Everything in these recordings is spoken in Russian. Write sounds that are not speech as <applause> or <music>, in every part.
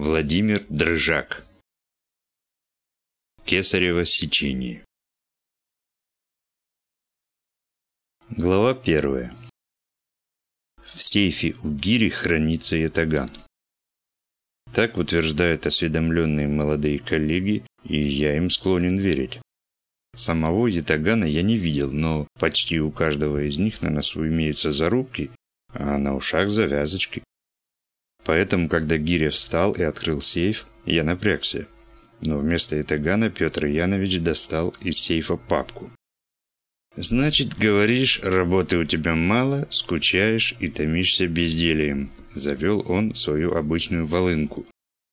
Владимир Дрыжак Кесарево сечение Глава первая В сейфе у Гири хранится ятаган. Так утверждают осведомленные молодые коллеги, и я им склонен верить. Самого ятагана я не видел, но почти у каждого из них на носу имеются зарубки, а на ушах завязочки. Поэтому, когда Гиря встал и открыл сейф, я напрягся. Но вместо Итагана Петр Янович достал из сейфа папку. «Значит, говоришь, работы у тебя мало, скучаешь и томишься бездельем», завел он свою обычную волынку.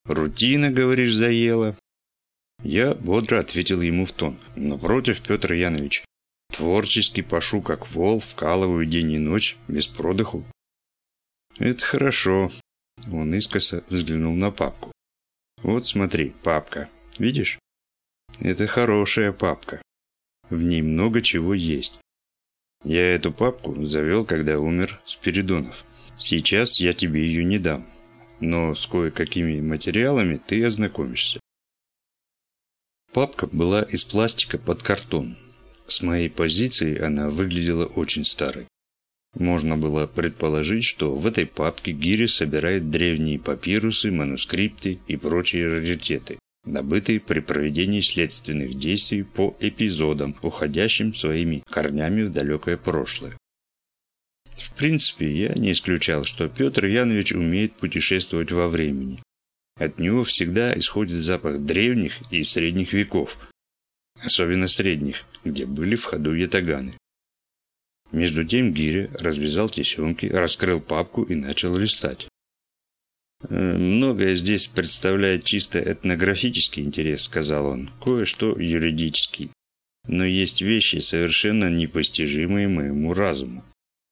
«Рутина, говоришь, заела?» Я бодро ответил ему в тон. «Напротив, Петр Янович, творчески пашу, как вол, вкалываю день и ночь, без продыху». «Это хорошо», он искоса взглянул на папку. «Вот смотри, папка. Видишь? Это хорошая папка. В ней много чего есть. Я эту папку завел, когда умер Спиридонов. Сейчас я тебе ее не дам, но с кое-какими материалами ты ознакомишься. Папка была из пластика под картон. С моей позиции она выглядела очень старой. Можно было предположить, что в этой папке Гири собирает древние папирусы, манускрипты и прочие раритеты, добытые при проведении следственных действий по эпизодам, уходящим своими корнями в далекое прошлое. В принципе, я не исключал, что Петр Янович умеет путешествовать во времени. От него всегда исходит запах древних и средних веков, особенно средних, где были в ходу ятаганы. Между тем Гиря развязал тесемки, раскрыл папку и начал листать. «Э, «Многое здесь представляет чисто этнографический интерес», — сказал он, — «кое-что юридический. Но есть вещи, совершенно непостижимые моему разуму».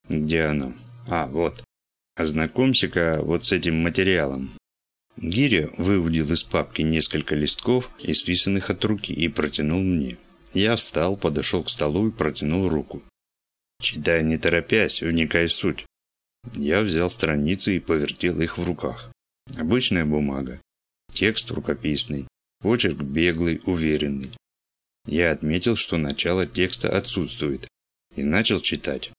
«Где оно?» «А, вот. Ознакомься-ка вот с этим материалом». Гиря выудил из папки несколько листков, исписанных от руки, и протянул мне. Я встал, подошел к столу и протянул руку. Читай не торопясь, вникай в суть. Я взял страницы и повертел их в руках. Обычная бумага. Текст рукописный. Почерк беглый, уверенный. Я отметил, что начало текста отсутствует. И начал читать.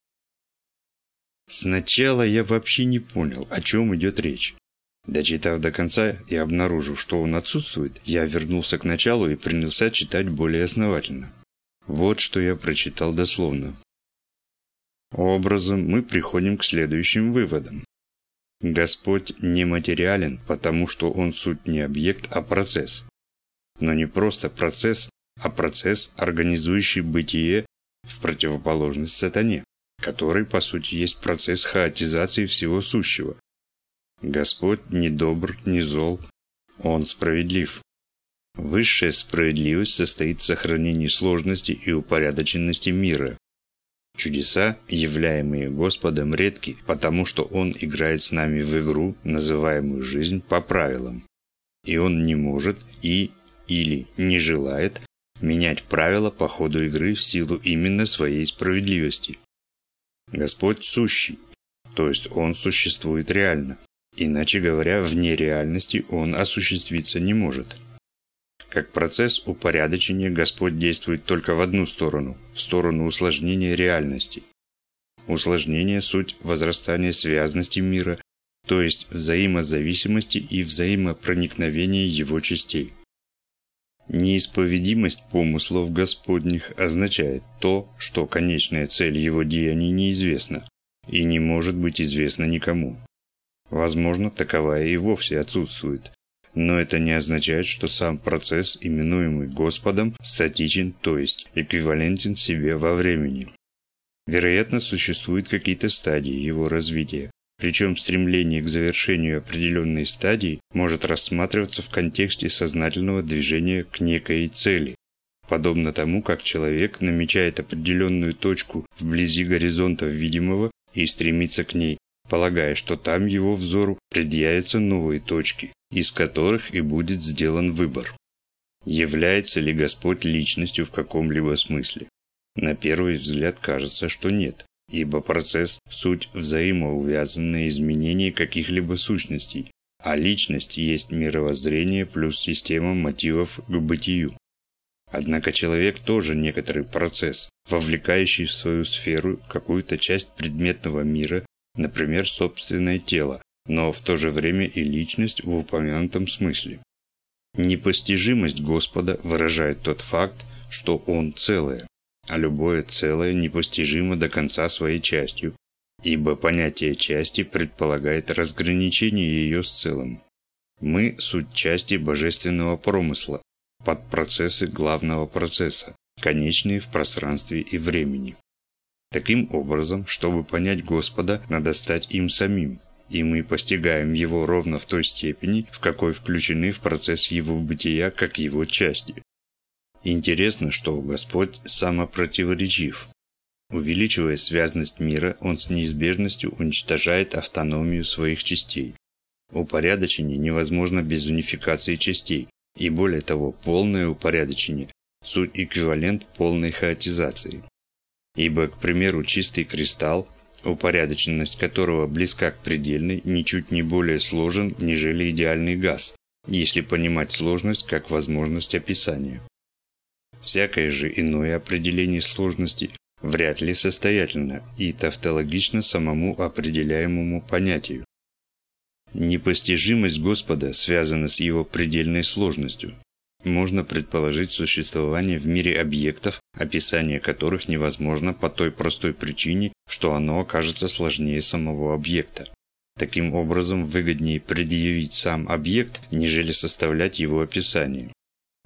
Сначала я вообще не понял, о чем идет речь. Дочитав до конца и обнаружив, что он отсутствует, я вернулся к началу и принялся читать более основательно. Вот что я прочитал дословно образом мы приходим к следующим выводам. Господь нематериален, потому что Он суть не объект, а процесс. Но не просто процесс, а процесс, организующий бытие в противоположность сатане, который, по сути, есть процесс хаотизации всего сущего. Господь не добр, не зол, Он справедлив. Высшая справедливость состоит в сохранении сложности и упорядоченности мира, Чудеса, являемые Господом, редки, потому что Он играет с нами в игру, называемую жизнь, по правилам. И Он не может и или не желает менять правила по ходу игры в силу именно своей справедливости. Господь сущий, то есть Он существует реально. Иначе говоря, вне реальности Он осуществиться не может. Как процесс упорядочения Господь действует только в одну сторону, в сторону усложнения реальности. Усложнение – суть возрастания связности мира, то есть взаимозависимости и взаимопроникновения его частей. Неисповедимость помыслов Господних означает то, что конечная цель его деяний неизвестна и не может быть известна никому. Возможно, таковая и вовсе отсутствует, но это не означает, что сам процесс, именуемый Господом, статичен, то есть эквивалентен себе во времени. Вероятно, существуют какие-то стадии его развития. Причем стремление к завершению определенной стадии может рассматриваться в контексте сознательного движения к некой цели, подобно тому, как человек намечает определенную точку вблизи горизонта видимого и стремится к ней, полагая, что там его взору предъявятся новые точки, из которых и будет сделан выбор. Является ли Господь личностью в каком-либо смысле? На первый взгляд кажется, что нет, ибо процесс – суть взаимоувязанное изменение каких-либо сущностей, а личность есть мировоззрение плюс система мотивов к бытию. Однако человек тоже некоторый процесс, вовлекающий в свою сферу какую-то часть предметного мира, например, собственное тело, но в то же время и личность в упомянутом смысле. Непостижимость Господа выражает тот факт, что Он целое, а любое целое непостижимо до конца своей частью, ибо понятие части предполагает разграничение ее с целым. Мы – суть части божественного промысла, под процессы главного процесса, конечные в пространстве и времени. Таким образом, чтобы понять Господа, надо стать им самим, и мы постигаем Его ровно в той степени, в какой включены в процесс Его бытия как Его части. Интересно, что Господь самопротиворечив, Увеличивая связность мира, он с неизбежностью уничтожает автономию своих частей. Упорядочение невозможно без унификации частей, и более того, полное упорядочение – суть эквивалент полной хаотизации. Ибо, к примеру, чистый кристалл, упорядоченность которого близка к предельной, ничуть не более сложен, нежели идеальный газ, если понимать сложность как возможность описания. Всякое же иное определение сложности вряд ли состоятельно и тавтологично самому определяемому понятию. Непостижимость Господа связана с его предельной сложностью. Можно предположить существование в мире объектов, описание которых невозможно по той простой причине, что оно окажется сложнее самого объекта. Таким образом, выгоднее предъявить сам объект, нежели составлять его описание.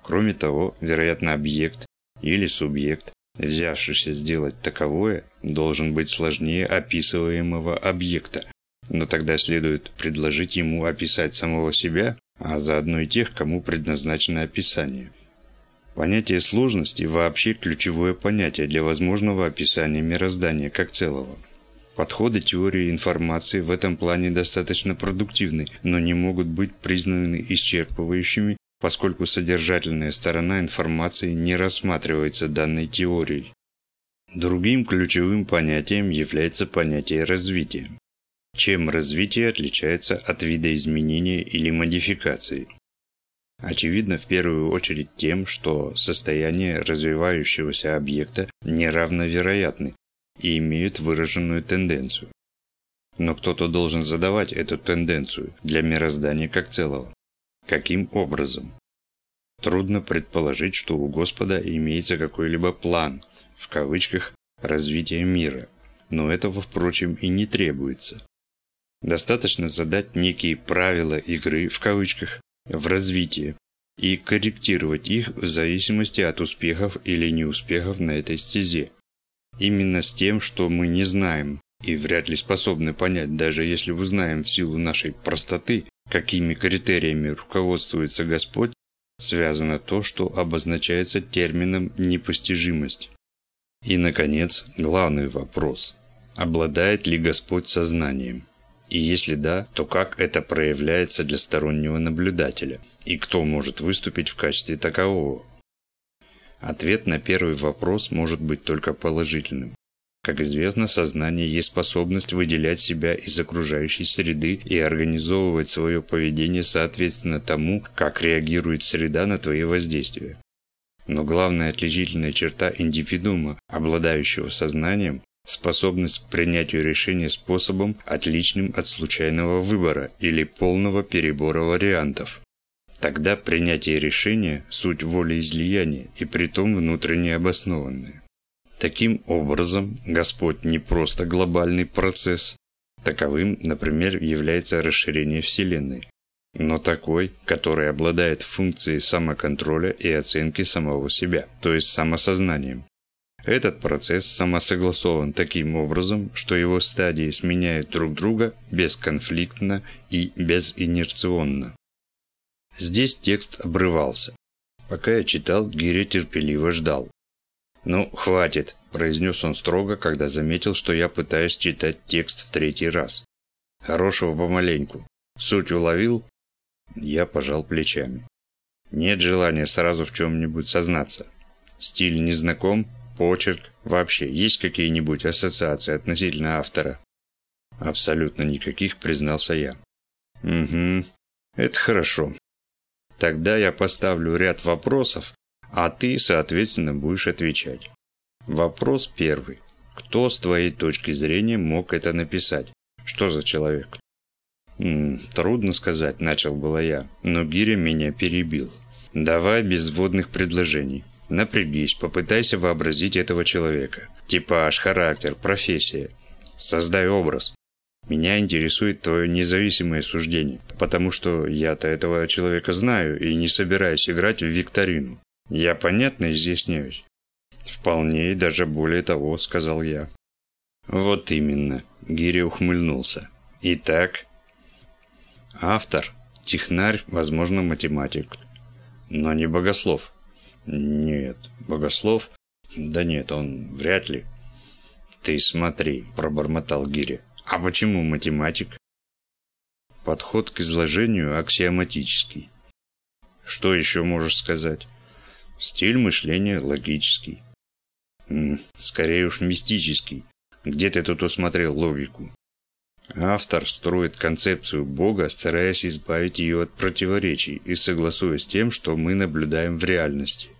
Кроме того, вероятно, объект или субъект взявшийся сделать таковое, должен быть сложнее описываемого объекта, но тогда следует предложить ему описать самого себя, а заодно и тех, кому предназначено описание. Понятие сложности вообще ключевое понятие для возможного описания мироздания как целого. Подходы теории информации в этом плане достаточно продуктивны, но не могут быть признаны исчерпывающими поскольку содержательная сторона информации не рассматривается данной теорией. Другим ключевым понятием является понятие развития. Чем развитие отличается от видоизменения или модификации? Очевидно, в первую очередь тем, что состояние развивающегося объекта неравновероятны и имеют выраженную тенденцию. Но кто-то должен задавать эту тенденцию для мироздания как целого. Каким образом? Трудно предположить, что у Господа имеется какой-либо «план», в кавычках, развития мира, но этого, впрочем, и не требуется. Достаточно задать некие правила игры, в кавычках, в развитии и корректировать их в зависимости от успехов или неуспехов на этой стезе. Именно с тем, что мы не знаем и вряд ли способны понять, даже если узнаем в силу нашей простоты, какими критериями руководствуется Господь, связано то, что обозначается термином «непостижимость». И, наконец, главный вопрос. Обладает ли Господь сознанием? И если да, то как это проявляется для стороннего наблюдателя? И кто может выступить в качестве такового? Ответ на первый вопрос может быть только положительным. Как известно, сознание есть способность выделять себя из окружающей среды и организовывать свое поведение соответственно тому, как реагирует среда на твои воздействия. Но главная отличительная черта индивидуума, обладающего сознанием, способность к принятию решения способом, отличным от случайного выбора или полного перебора вариантов. Тогда принятие решения – суть волеизлияния и притом внутренне обоснованное. Таким образом, Господь не просто глобальный процесс. Таковым, например, является расширение Вселенной, но такой, который обладает функцией самоконтроля и оценки самого себя, то есть самосознанием. Этот процесс самосогласован таким образом, что его стадии сменяют друг друга бесконфликтно и безинерционно. Здесь текст обрывался. Пока я читал, Гиря терпеливо ждал. «Ну, хватит», – произнес он строго, когда заметил, что я пытаюсь читать текст в третий раз. «Хорошего помаленьку. Суть уловил?» Я пожал плечами. «Нет желания сразу в чем-нибудь сознаться. Стиль не знаком, почерк, вообще есть какие-нибудь ассоциации относительно автора?» «Абсолютно никаких», признался я. «Угу. Это хорошо. Тогда я поставлю ряд вопросов, а ты, соответственно, будешь отвечать. Вопрос первый. Кто с твоей точки зрения мог это написать? Что за человек? М -м, трудно сказать, начал было я, но Гиря меня перебил. Давай без вводных предложений. Напрягись, попытайся вообразить этого человека. Типаж, характер, профессия. Создай образ. Меня интересует твое независимое суждение, потому что я-то этого человека знаю и не собираюсь играть в викторину. Я понятно изъясняюсь? Вполне и даже более того, сказал я. Вот именно, Гири ухмыльнулся. Итак, автор, технарь, возможно, математик, но не богослов. Нет, богослов? Да нет, он вряд ли. Ты смотри, пробормотал Гири. А почему математик? Подход к изложению аксиоматический. Что еще можешь сказать? Стиль мышления логический. -м, скорее уж мистический. Где ты тут усмотрел логику? Автор строит концепцию Бога, стараясь избавить ее от противоречий и согласуясь с тем, что мы наблюдаем в реальности.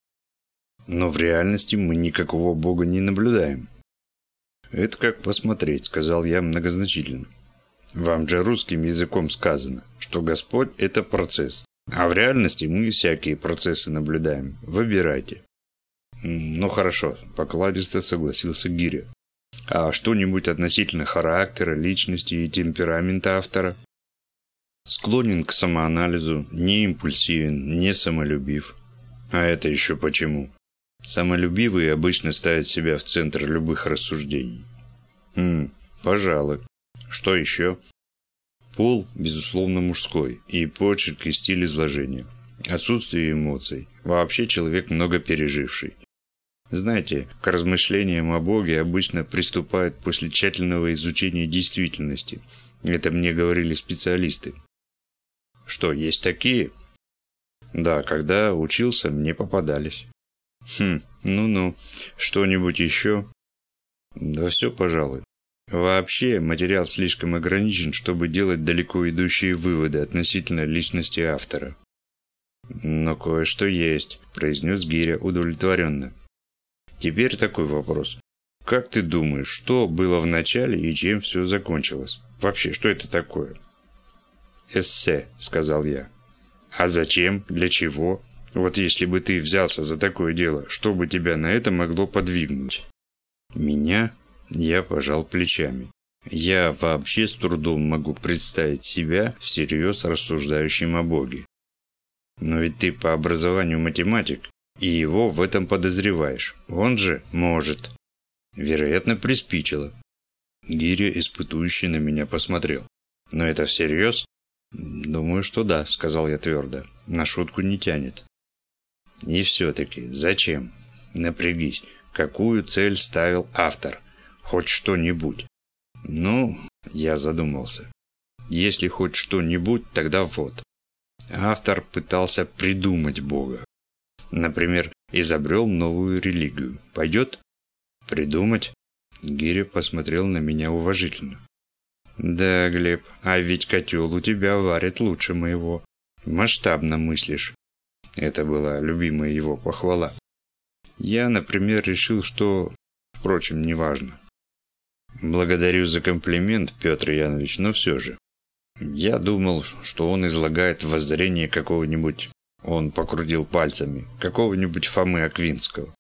Но в реальности мы никакого Бога не наблюдаем. «Это как посмотреть», — сказал я многозначительно. «Вам же русским языком сказано, что Господь – это процесс, а в реальности мы всякие процессы наблюдаем. Выбирайте». «Ну хорошо», – покладисто согласился Гиря. «А что-нибудь относительно характера, личности и темперамента автора?» Склонен к самоанализу, не импульсивен, не самолюбив. А это еще почему? Самолюбивые обычно ставят себя в центр любых рассуждений. Хм, пожалуй. Что еще? Пол, безусловно, мужской, и почерк и стиль изложения. Отсутствие эмоций. Вообще человек много переживший. Знаете, к размышлениям о Боге обычно приступают после тщательного изучения действительности. Это мне говорили специалисты. Что, есть такие? Да, когда учился, мне попадались. Хм, ну-ну, что-нибудь еще? Да все, пожалуй. Вообще, материал слишком ограничен, чтобы делать далеко идущие выводы относительно личности автора. Но кое-что есть, произнес Гиря удовлетворенно. Теперь такой вопрос. Как ты думаешь, что было в начале и чем все закончилось? Вообще, что это такое? Эссе, сказал я. А зачем? Для чего? Вот если бы ты взялся за такое дело, что бы тебя на это могло подвигнуть? Меня? Я пожал плечами. Я вообще с трудом могу представить себя всерьез рассуждающим о Боге. Но ведь ты по образованию математик, и его в этом подозреваешь. Он же может. Вероятно, приспичило. Гиря, испытующий, на меня посмотрел. Но это всерьез? Думаю, что да, сказал я твердо. На шутку не тянет. И все-таки, зачем? Напрягись. Какую цель ставил автор? Хоть что-нибудь. Ну, я задумался. Если хоть что-нибудь, тогда вот. Автор пытался придумать Бога. Например, изобрел новую религию. Пойдет? Придумать? Гиря посмотрел на меня уважительно. Да, Глеб, а ведь котел у тебя варит лучше моего. Масштабно мыслишь. Это была любимая его похвала. Я, например, решил, что... Впрочем, неважно. Благодарю за комплимент, Петр Янович, но все же. Я думал, что он излагает воззрение какого-нибудь... Он покрутил пальцами. Какого-нибудь Фомы Аквинского.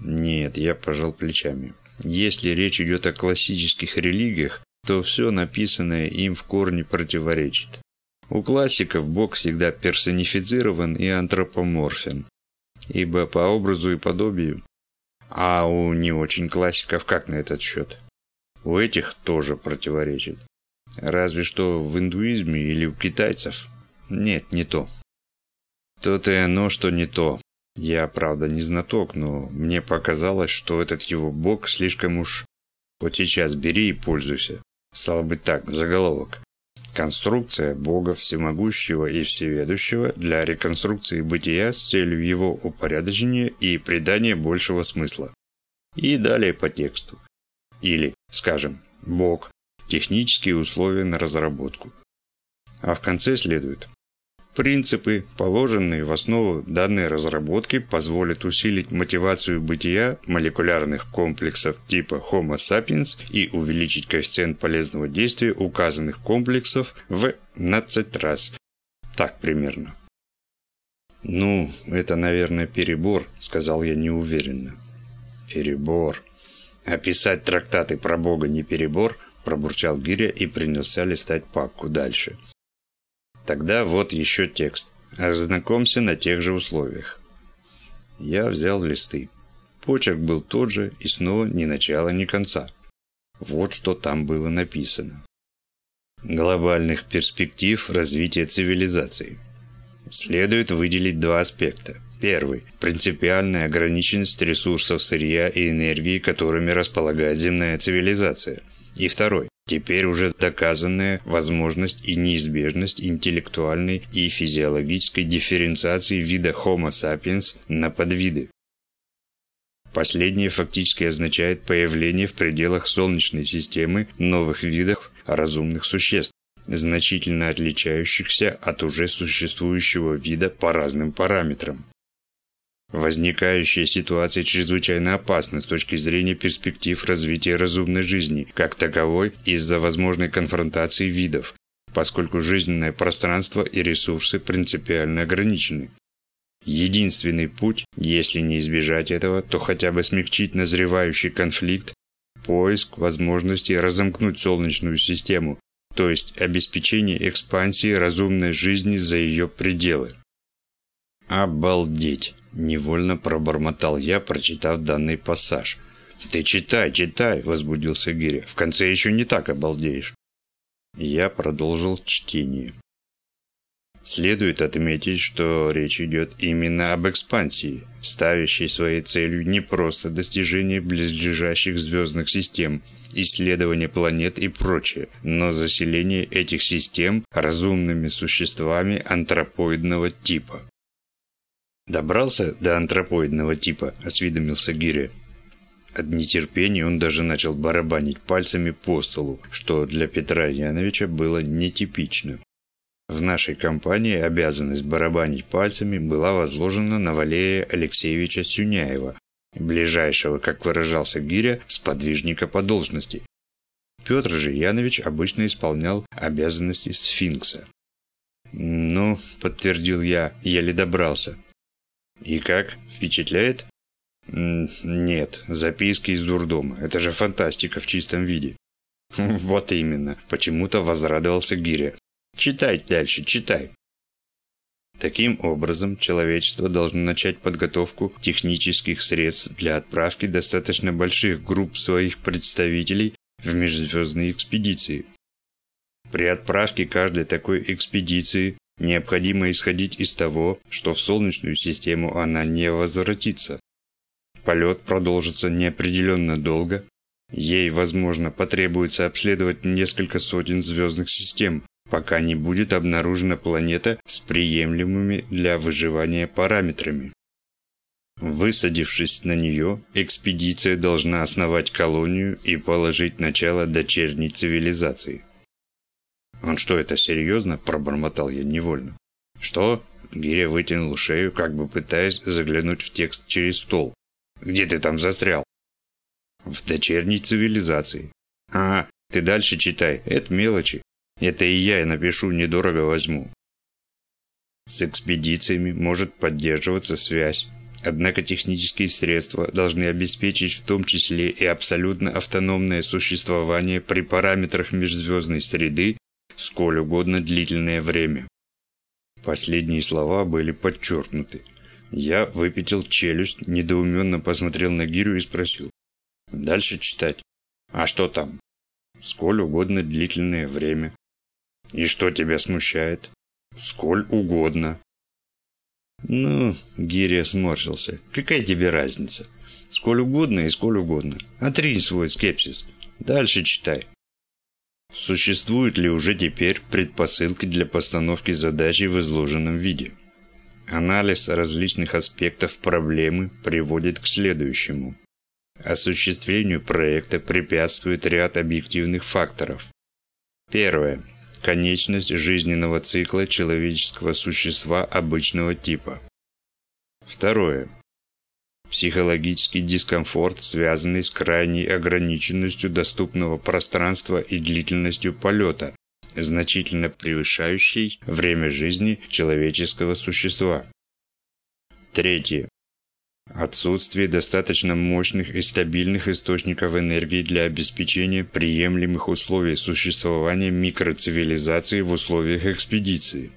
Нет, я пожал плечами. Если речь идет о классических религиях, то все написанное им в корне противоречит. У классиков Бог всегда персонифицирован и антропоморфен, ибо по образу и подобию. А у не очень классиков как на этот счет? У этих тоже противоречит. Разве что в индуизме или у китайцев. Нет, не то. То-то и оно, что не то. Я, правда, не знаток, но мне показалось, что этот его бог слишком уж... Вот сейчас бери и пользуйся. Стало быть так, заголовок. Конструкция Бога Всемогущего и Всеведущего для реконструкции бытия с целью его упорядочения и придания большего смысла. И далее по тексту. Или, скажем, Бог. Технические условия на разработку. А в конце следует Принципы, положенные в основу данной разработки, позволят усилить мотивацию бытия молекулярных комплексов типа Homo sapiens и увеличить коэффициент полезного действия указанных комплексов в 15 раз. Так примерно. «Ну, это, наверное, перебор», – сказал я неуверенно. «Перебор. Описать трактаты про Бога не перебор», – пробурчал Гиря и принялся листать папку дальше. Тогда вот еще текст. Ознакомься на тех же условиях. Я взял листы. Почерк был тот же и снова ни начала, ни конца. Вот что там было написано. Глобальных перспектив развития цивилизации. Следует выделить два аспекта. Первый – принципиальная ограниченность ресурсов сырья и энергии, которыми располагает земная цивилизация. И второй Теперь уже доказанная возможность и неизбежность интеллектуальной и физиологической дифференциации вида Homo sapiens на подвиды. Последнее фактически означает появление в пределах Солнечной системы новых видов разумных существ, значительно отличающихся от уже существующего вида по разным параметрам. Возникающая ситуация чрезвычайно опасна с точки зрения перспектив развития разумной жизни, как таковой из-за возможной конфронтации видов, поскольку жизненное пространство и ресурсы принципиально ограничены. Единственный путь, если не избежать этого, то хотя бы смягчить назревающий конфликт, поиск возможности разомкнуть Солнечную систему, то есть обеспечение экспансии разумной жизни за ее пределы. Обалдеть! Невольно пробормотал я, прочитав данный пассаж. «Ты читай, читай!» – возбудился Гиря. «В конце еще не так обалдеешь!» Я продолжил чтение. Следует отметить, что речь идет именно об экспансии, ставящей своей целью не просто достижение близлежащих звездных систем, исследование планет и прочее, но заселение этих систем разумными существами антропоидного типа. «Добрался до антропоидного типа», – осведомился Гиря. От нетерпения он даже начал барабанить пальцами по столу, что для Петра Яновича было нетипично. В нашей компании обязанность барабанить пальцами была возложена на Валерия Алексеевича Сюняева, ближайшего, как выражался Гиря, сподвижника по должности. Петр же Янович обычно исполнял обязанности сфинкса. «Ну», – подтвердил я, еле добрался. И как? Впечатляет? Нет, записки из дурдома. Это же фантастика в чистом виде. <laughs> Вот именно. Почему-то возрадовался Гиря. Читай дальше, читай. Таким образом, человечество должно начать подготовку технических средств для отправки достаточно больших групп своих представителей в межзвездные экспедиции. При отправке каждой такой экспедиции Необходимо исходить из того, что в Солнечную систему она не возвратится. Полет продолжится неопределенно долго. Ей, возможно, потребуется обследовать несколько сотен звездных систем, пока не будет обнаружена планета с приемлемыми для выживания параметрами. Высадившись на нее, экспедиция должна основать колонию и положить начало дочерней цивилизации. «Он что, это серьезно?» – пробормотал я невольно. «Что?» – Гиря вытянул шею, как бы пытаясь заглянуть в текст через стол. «Где ты там застрял?» «В дочерней цивилизации». «А, ты дальше читай, это мелочи. Это и я и напишу, недорого возьму». С экспедициями может поддерживаться связь. Однако технические средства должны обеспечить в том числе и абсолютно автономное существование при параметрах межзвездной среды сколь угодно длительное время. Последние слова были подчеркнуты. Я выпятил челюсть, недоуменно посмотрел на Гирю и спросил. Дальше читать. А что там? Сколь угодно длительное время. И что тебя смущает? Сколь угодно. Ну, Гиря сморщился. Какая тебе разница? Сколь угодно и сколь угодно. Отринь свой скепсис. Дальше читай. Существуют ли уже теперь предпосылки для постановки задачи в изложенном виде? Анализ различных аспектов проблемы приводит к следующему. Осуществлению проекта препятствует ряд объективных факторов. Первое. конечность жизненного цикла человеческого существа обычного типа. Второе. Психологический дискомфорт, связанный с крайней ограниченностью доступного пространства и длительностью полета, значительно превышающий время жизни человеческого существа. Третье. Отсутствие достаточно мощных и стабильных источников энергии для обеспечения приемлемых условий существования микроцивилизации в условиях экспедиции.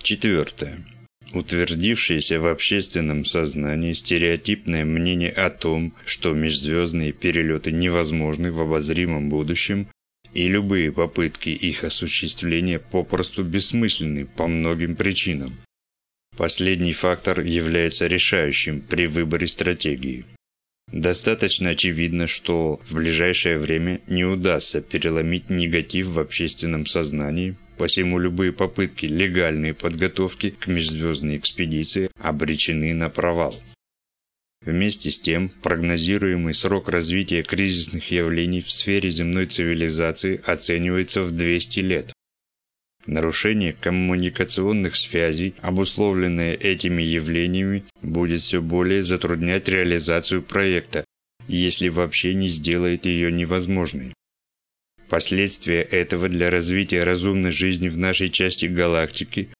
Четвертое. Утвердившееся в общественном сознании стереотипное мнение о том, что межзвездные перелеты невозможны в обозримом будущем, и любые попытки их осуществления попросту бессмысленны по многим причинам. Последний фактор является решающим при выборе стратегии. Достаточно очевидно, что в ближайшее время не удастся переломить негатив в общественном сознании, посему любые попытки легальной подготовки к межзвездной экспедиции обречены на провал. Вместе с тем, прогнозируемый срок развития кризисных явлений в сфере земной цивилизации оценивается в 200 лет. Нарушение коммуникационных связей, обусловленное этими явлениями, будет все более затруднять реализацию проекта, если вообще не сделает ее невозможной. Последствия этого для развития разумной жизни в нашей части галактики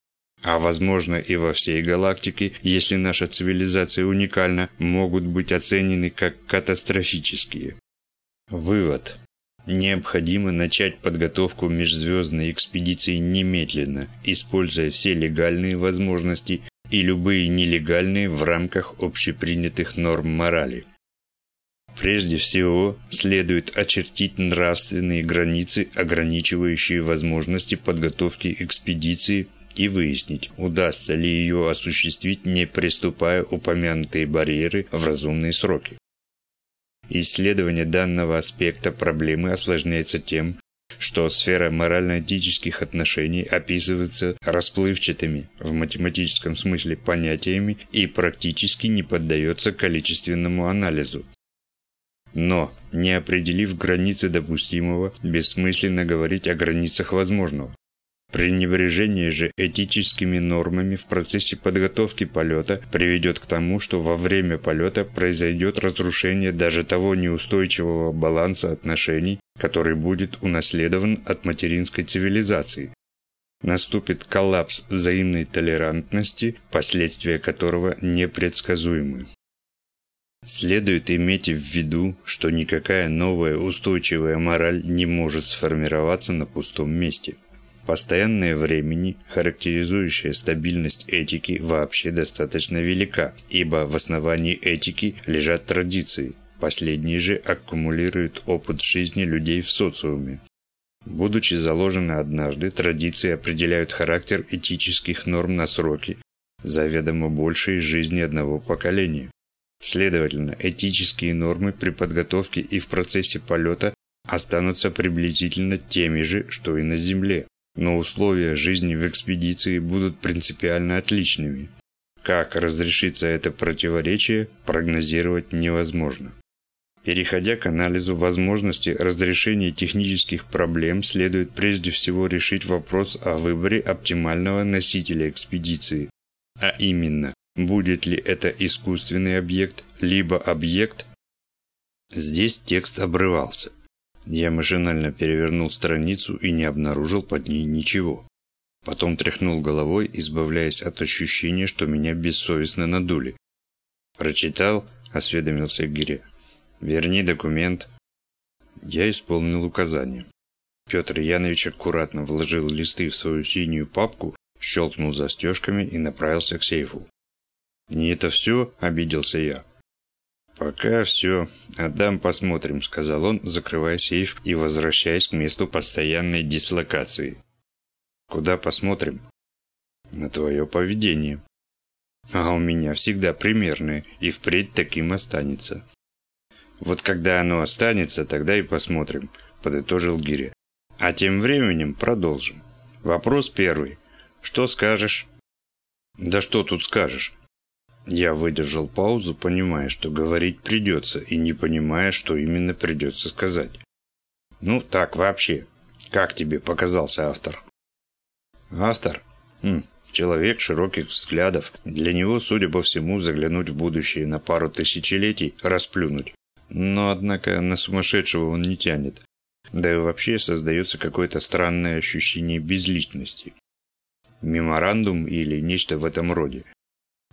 а возможно и во всей галактике, если наша цивилизация уникальна, могут быть оценены как катастрофические. Вывод. Необходимо начать подготовку межзвездной экспедиции немедленно, используя все легальные возможности и любые нелегальные в рамках общепринятых норм морали. Прежде всего, следует очертить нравственные границы, ограничивающие возможности подготовки экспедиции и выяснить, удастся ли ее осуществить, не приступая упомянутые барьеры в разумные сроки. Исследование данного аспекта проблемы осложняется тем, что сфера морально-этических отношений описывается расплывчатыми в математическом смысле понятиями и практически не поддается количественному анализу. Но, не определив границы допустимого, бессмысленно говорить о границах возможного. Пренебрежение же этическими нормами в процессе подготовки полета приведет к тому, что во время полета произойдет разрушение даже того неустойчивого баланса отношений, который будет унаследован от материнской цивилизации. Наступит коллапс взаимной толерантности, последствия которого непредсказуемы. Следует иметь в виду, что никакая новая устойчивая мораль не может сформироваться на пустом месте. Постоянное времени, характеризующее стабильность этики, вообще достаточно велика, ибо в основании этики лежат традиции. Последние же аккумулируют опыт жизни людей в социуме. Будучи заложены однажды, традиции определяют характер этических норм на сроки, заведомо большей жизни одного поколения. Следовательно, этические нормы при подготовке и в процессе полета останутся приблизительно теми же, что и на Земле но условия жизни в экспедиции будут принципиально отличными. Как разрешится это противоречие, прогнозировать невозможно. Переходя к анализу возможности разрешения технических проблем, следует прежде всего решить вопрос о выборе оптимального носителя экспедиции, а именно, будет ли это искусственный объект, либо объект. Здесь текст обрывался. Я машинально перевернул страницу и не обнаружил под ней ничего. Потом тряхнул головой, избавляясь от ощущения, что меня бессовестно надули. «Прочитал?» – осведомился Гиря. «Верни документ». Я исполнил указание. Петр Янович аккуратно вложил листы в свою синюю папку, щелкнул застежками и направился к сейфу. «Не это все?» – обиделся я. «Пока все. Отдам посмотрим», — сказал он, закрывая сейф и возвращаясь к месту постоянной дислокации. «Куда посмотрим?» «На твое поведение». «А у меня всегда примерное, и впредь таким останется». «Вот когда оно останется, тогда и посмотрим», — подытожил Гиря. «А тем временем продолжим. Вопрос первый. Что скажешь?» «Да что тут скажешь? Я выдержал паузу, понимая, что говорить придется, и не понимая, что именно придется сказать. «Ну, так вообще. Как тебе показался автор? Автор? Хм, человек широких взглядов. Для него, судя по всему, заглянуть в будущее на пару тысячелетий, расплюнуть. Но, однако, на сумасшедшего он не тянет. Да и вообще создается какое-то странное ощущение безличности. Меморандум или нечто в этом роде.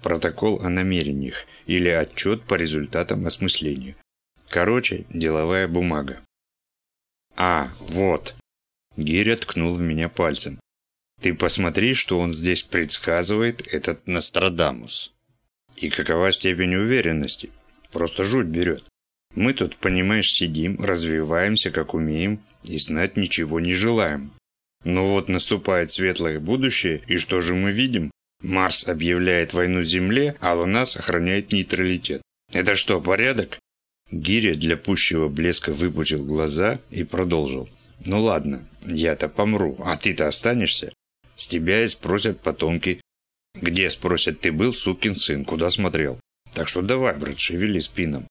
Протокол о намерениях или отчет по результатам осмысления. Короче, деловая бумага. А, вот. Гиря ткнул в меня пальцем. Ты посмотри, что он здесь предсказывает, этот Нострадамус. И какова степень уверенности? Просто жуть берет. Мы тут, понимаешь, сидим, развиваемся, как умеем, и знать ничего не желаем. Но вот наступает светлое будущее, и что же мы видим? Марс объявляет войну Земле, а Луна сохраняет нейтралитет. Это что, порядок? Гиря для пущего блеска выпучил глаза и продолжил. «Ну ладно, я-то помру, а ты-то останешься. С тебя и спросят потомки. Где, спросят, ты был, сукин сын, куда смотрел? Так что давай, брат, шевели спином.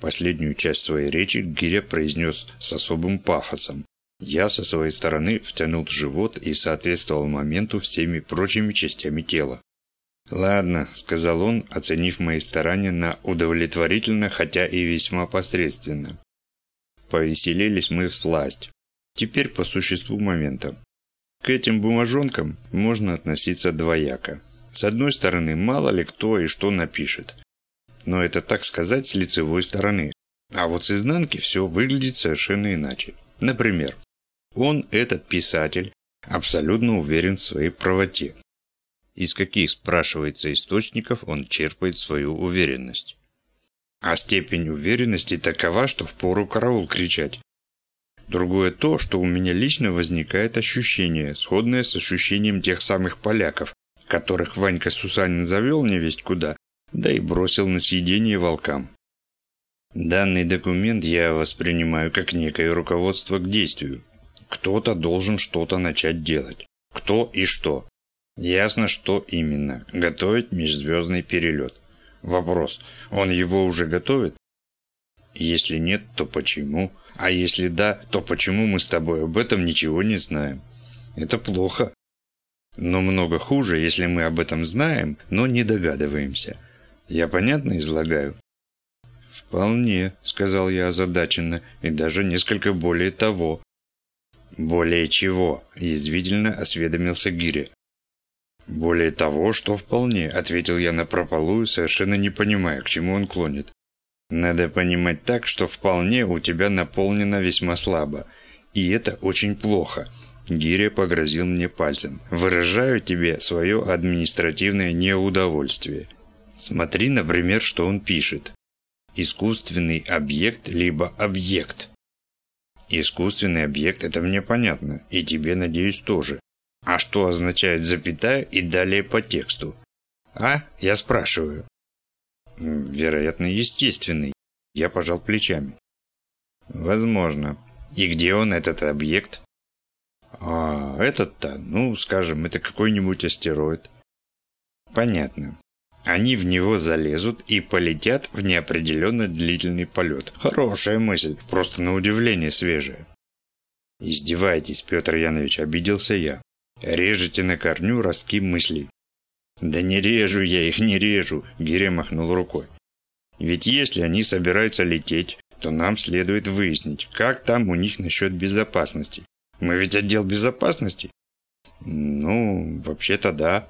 Последнюю часть своей речи Гиря произнес с особым пафосом. Я со своей стороны втянул живот и соответствовал моменту всеми прочими частями тела. «Ладно», — сказал он, оценив мои старания на удовлетворительно, хотя и весьма посредственно. Повеселились мы в сласть. Теперь по существу момента. К этим бумажонкам можно относиться двояко. С одной стороны, мало ли кто и что напишет но это так сказать с лицевой стороны. А вот с изнанки все выглядит совершенно иначе. Например, он, этот писатель, абсолютно уверен в своей правоте. Из каких, спрашивается, источников он черпает свою уверенность? А степень уверенности такова, что впору караул кричать. Другое то, что у меня лично возникает ощущение, сходное с ощущением тех самых поляков, которых Ванька Сусанин завел невесть куда, да и бросил на съедение волкам. Данный документ я воспринимаю как некое руководство к действию. Кто-то должен что-то начать делать. Кто и что. Ясно, что именно. Готовить межзвездный перелет. Вопрос, он его уже готовит? Если нет, то почему? А если да, то почему мы с тобой об этом ничего не знаем? Это плохо. Но много хуже, если мы об этом знаем, но не догадываемся. Я понятно излагаю?» «Вполне», — сказал я озадаченно, и даже несколько более того. «Более чего?» – язвительно осведомился Гири. «Более того, что вполне», – ответил я напропалую, совершенно не понимая, к чему он клонит. «Надо понимать так, что вполне у тебя наполнено весьма слабо. И это очень плохо». Гиря погрозил мне пальцем. «Выражаю тебе свое административное неудовольствие. Смотри, например, что он пишет. Искусственный объект либо объект. Искусственный объект – это мне понятно, и тебе, надеюсь, тоже. А что означает запятая и далее по тексту? А? Я спрашиваю. Вероятно, естественный. Я пожал плечами. Возможно. И где он, этот объект? А этот-то, ну, скажем, это какой-нибудь астероид. Понятно. Они в него залезут и полетят в неопределенно длительный полет. Хорошая мысль, просто на удивление свежая. Издевайтесь, Петр Янович, обиделся я. Режете на корню ростки мыслей. Да не режу я их, не режу, Гиря махнул рукой. Ведь если они собираются лететь, то нам следует выяснить, как там у них насчет безопасности. Мы ведь отдел безопасности? Ну, вообще-то да.